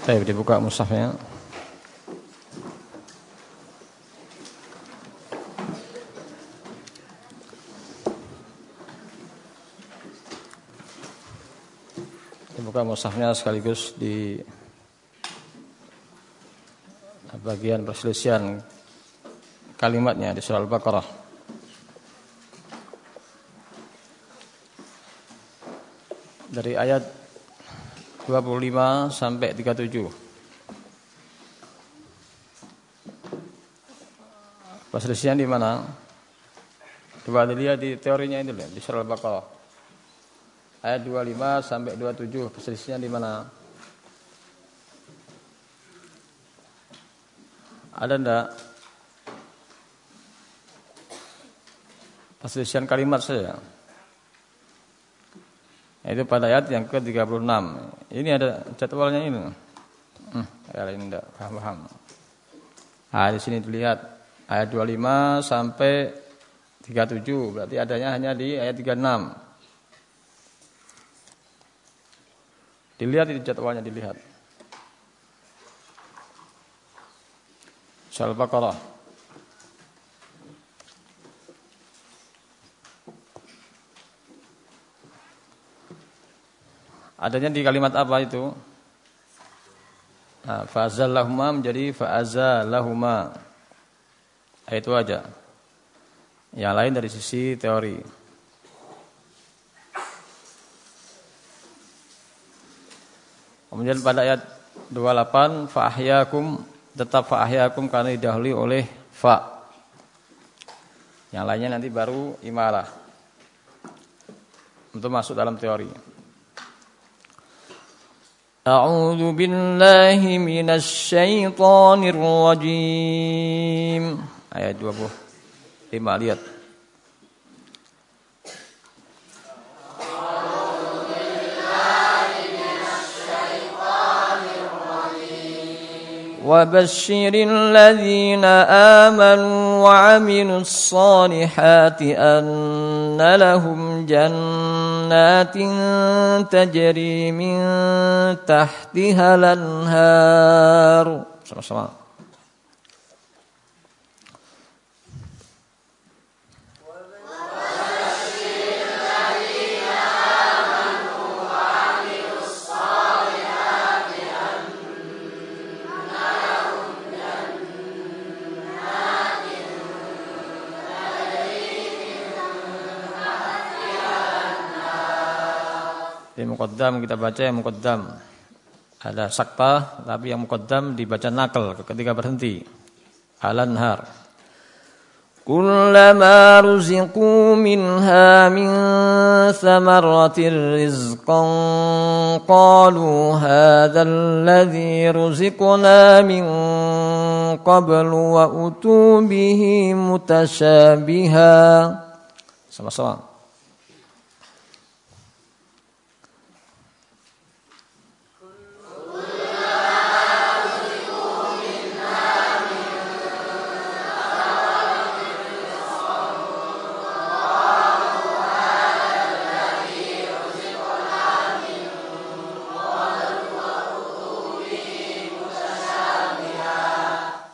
Baik, dibuka mushafnya. Dibuka mushafnya sekaligus di bagian perselisihan kalimatnya di surah Al-Baqarah. Dari ayat 25 sampai 37. Perselisihan di mana? Coba dilihat di teorinya itu di surah Al-Baqarah. Ayat 25 sampai 27 perselisihan di mana? Ada ndak? Perselisihan kalimat saja. Itu pada ayat yang ke-36. Ini ada jadwalnya ini. Hmm, ini enggak paham-paham. Nah, di sini dilihat ayat 25 sampai 37, berarti adanya hanya di ayat 36. Dilihat itu jadwalnya dilihat. Surah Al-Baqarah Adanya di kalimat apa itu? Nah, fa'azallahuma menjadi fa'azallahuma. Itu aja. Yang lain dari sisi teori. Kemudian pada ayat 28 fa'ahyakum tetap fa'ahyakum karena didahului oleh fa. Yang lainnya nanti baru imalah. Untuk masuk dalam teori. أعوذ بالله من الشيطان الرجيم. ayat 25 lihat. وبشر الذين آمنوا وعملوا الصالحات أن لهم جنات تجري من تحتها الأنهار. Di mukaddam kita baca yang mukaddam. Ada sakta, tapi yang mukaddam dibaca nakal ketika berhenti. Alanhar. Kullama ruziqu minha min thamaratin rizqan qalu hadha alladhi ruziqna min qablu wa utu bihi. Sama-sama.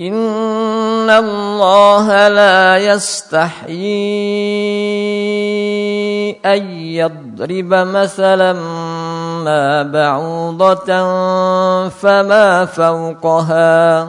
إن الله لا يستحيي أن يضرب مثلا ما بعوضة فما فوقها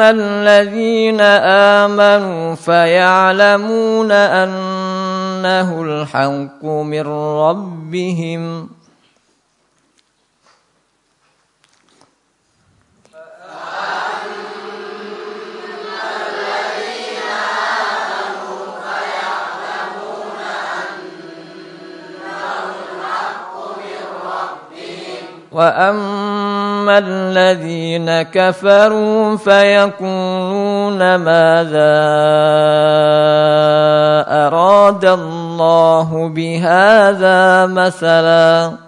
الذين آمنوا فيعلمون أنه الحق من ربهم الذين كفروا فيقولون ماذا اراد الله بهذا مثلا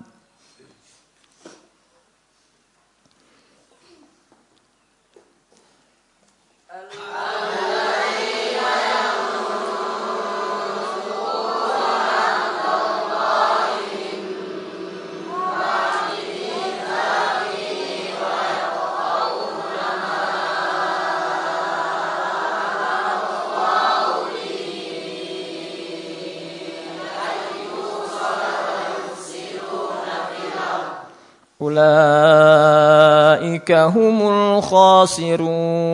أولئك هم الخاسرون.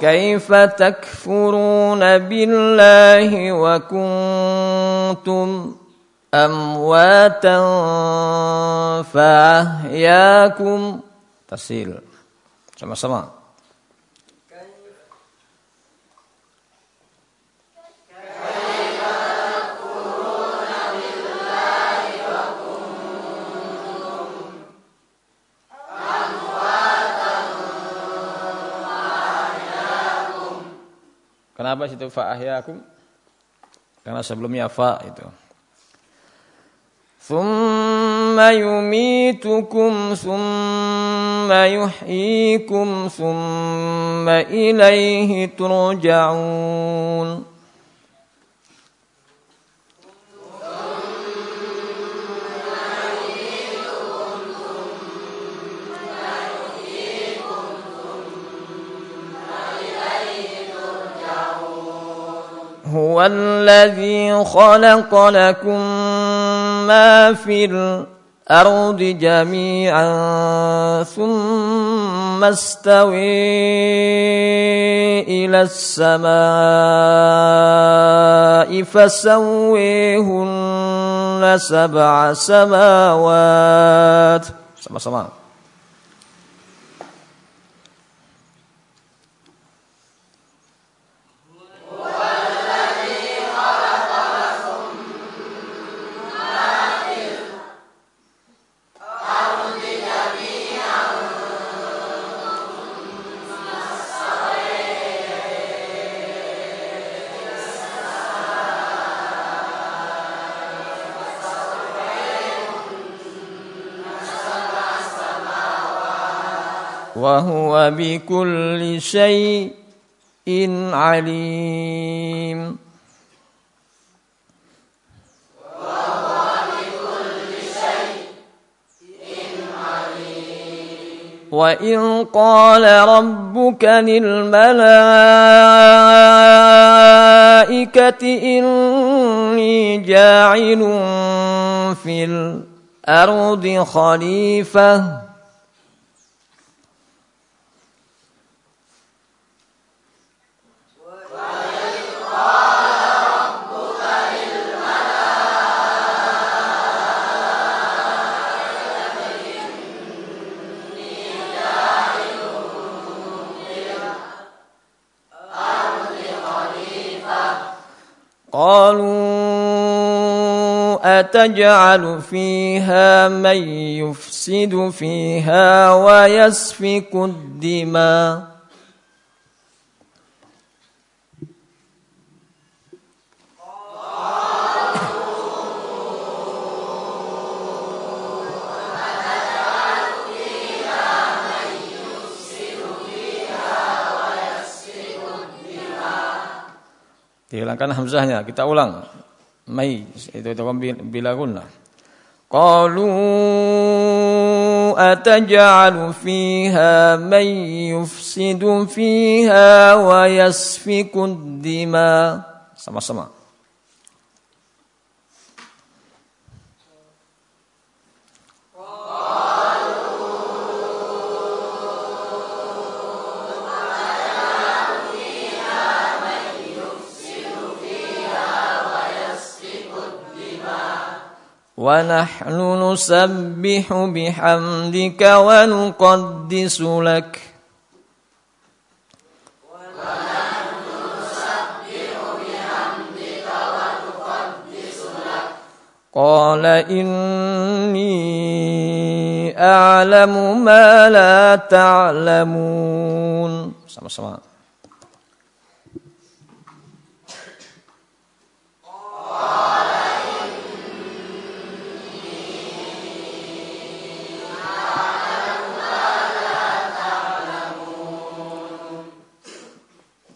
كيف تكفرون بالله وكنتم أمواتا فأحياكم؟ تسيل sama-sama Kenapa situ fa'ahyakum? Karena sebelumnya fa itu. Thumma yumitukum thumma yuhyikum thumma ilaihi turja'un. هو الذي خلق لكم ما في الأرض جميعا ثم استوي إلى السماء فسويهن سبع سماوات. sama-sama وهو بكل شيء عليم. وإذ قال ربك للملائكة إني جاعل في الأرض خليفة قالوا أتجعل فيها من يفسد فيها ويسفك الدماء Dihilangkan hamzahnya. Kita ulang. Mai itu itu bila gunnah. Qalu fiha man yufsidu fiha wa yasfiku dima. sama-sama ونحن نسبح بحمدك ونقدس لك. قال إني أعلم ما لا تعلمون. sama-sama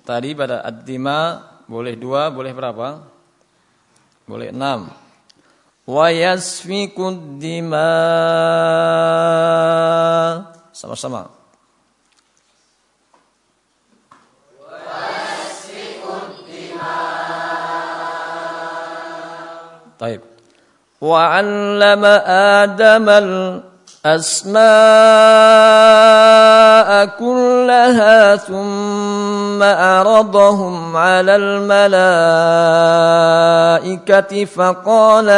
Tadi pada ad-dima boleh dua, boleh berapa? Boleh enam. Wa yasfikud dima. Sama-sama. طيب وعلم آدم الأسماء كلها ثم أعرضهم على الملائكة فقال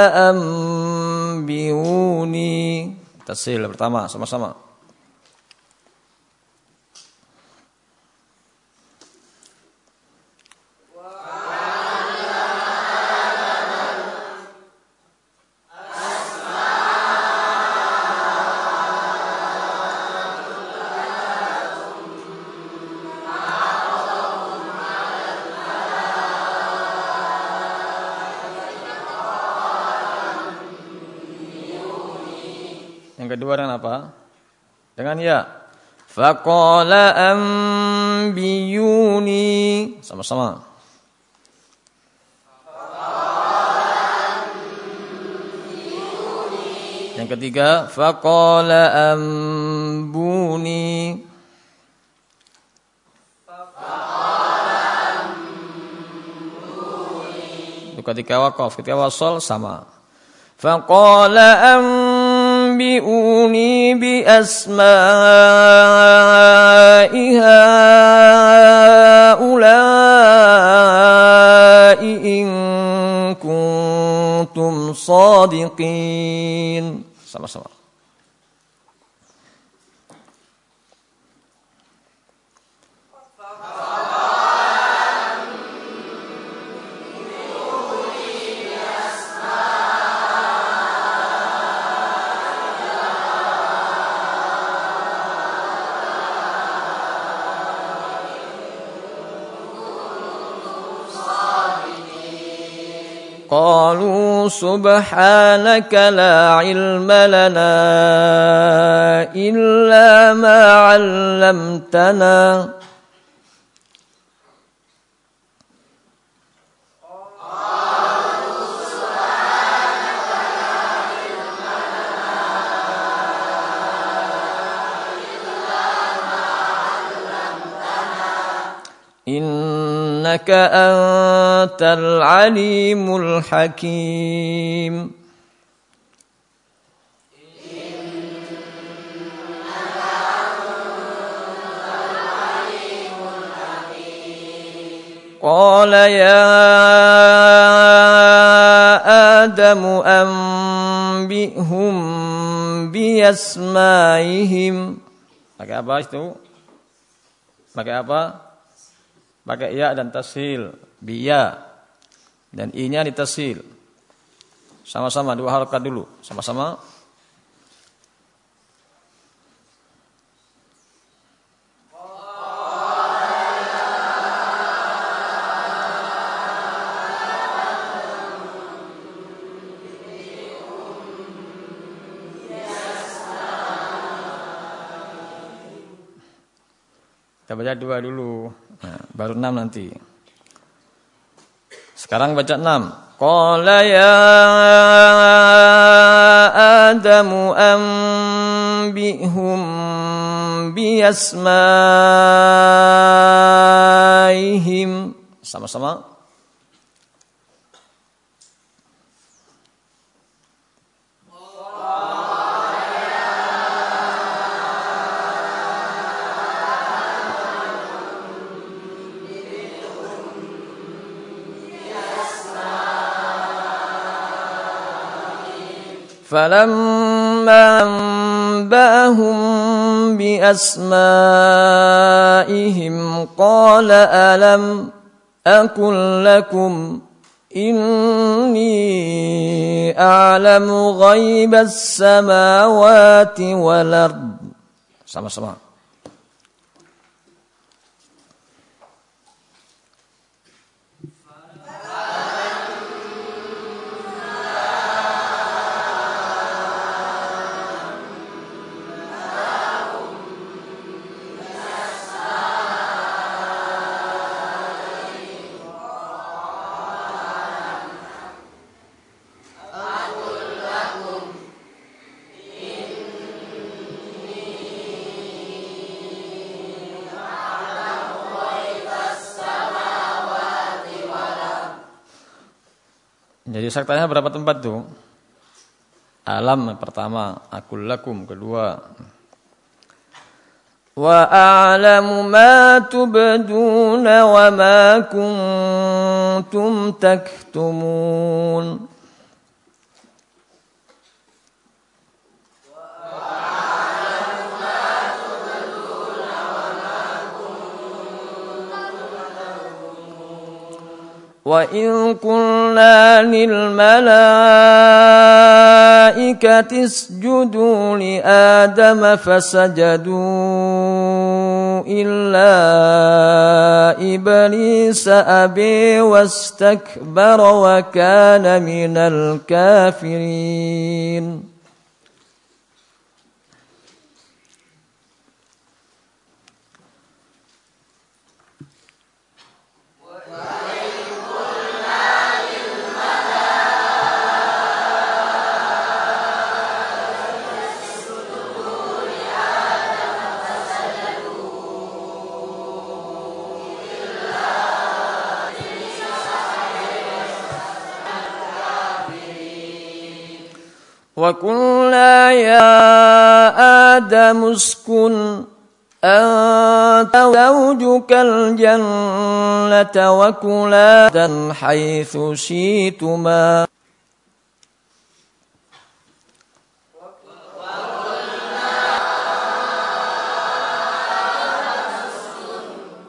أنبئوني. تسهيل pertama sama-sama. Dengan apa? Dengan ya. Faqala ambiyuni. Sama-sama. Yang ketiga, faqala ambuni. Ketika wakaf, ketika wasol sama. Faqala ambuni أنبئوني بأسماء هؤلاء إن كنتم صادقين. sama-sama سبحانك لا علم لنا إلا ما علمتنا. إنك أنت العليم الحكيم. قال يا آدم أنبئهم بأسمائهم. Pakai apa itu pakai apa? Pakai ya dan tasil. Biya dan i-nya ditasil. Sama-sama dua harakat dulu. Sama-sama. Kita baca dua dulu. Baru enam nanti. Sekarang baca enam. Qala ya Adamu ambihum biasmaihim. Sama-sama. فلما أنبأهم بأسمائهم قال ألم أكن لكم إني أعلم غيب السماوات والأرض. Sama-sama. Jadi saktanya berapa tempat tuh? Alam pertama, akul lakum kedua. Wa a'lamu ma tubduna wa ma kuntum taktumun. وإذ قلنا للملائكة اسجدوا لآدم فسجدوا إلا إبليس أبي واستكبر وكان من الكافرين وقلنا يا آدم اسكن أنت وزوجك الجنة وكلا حيث شئتما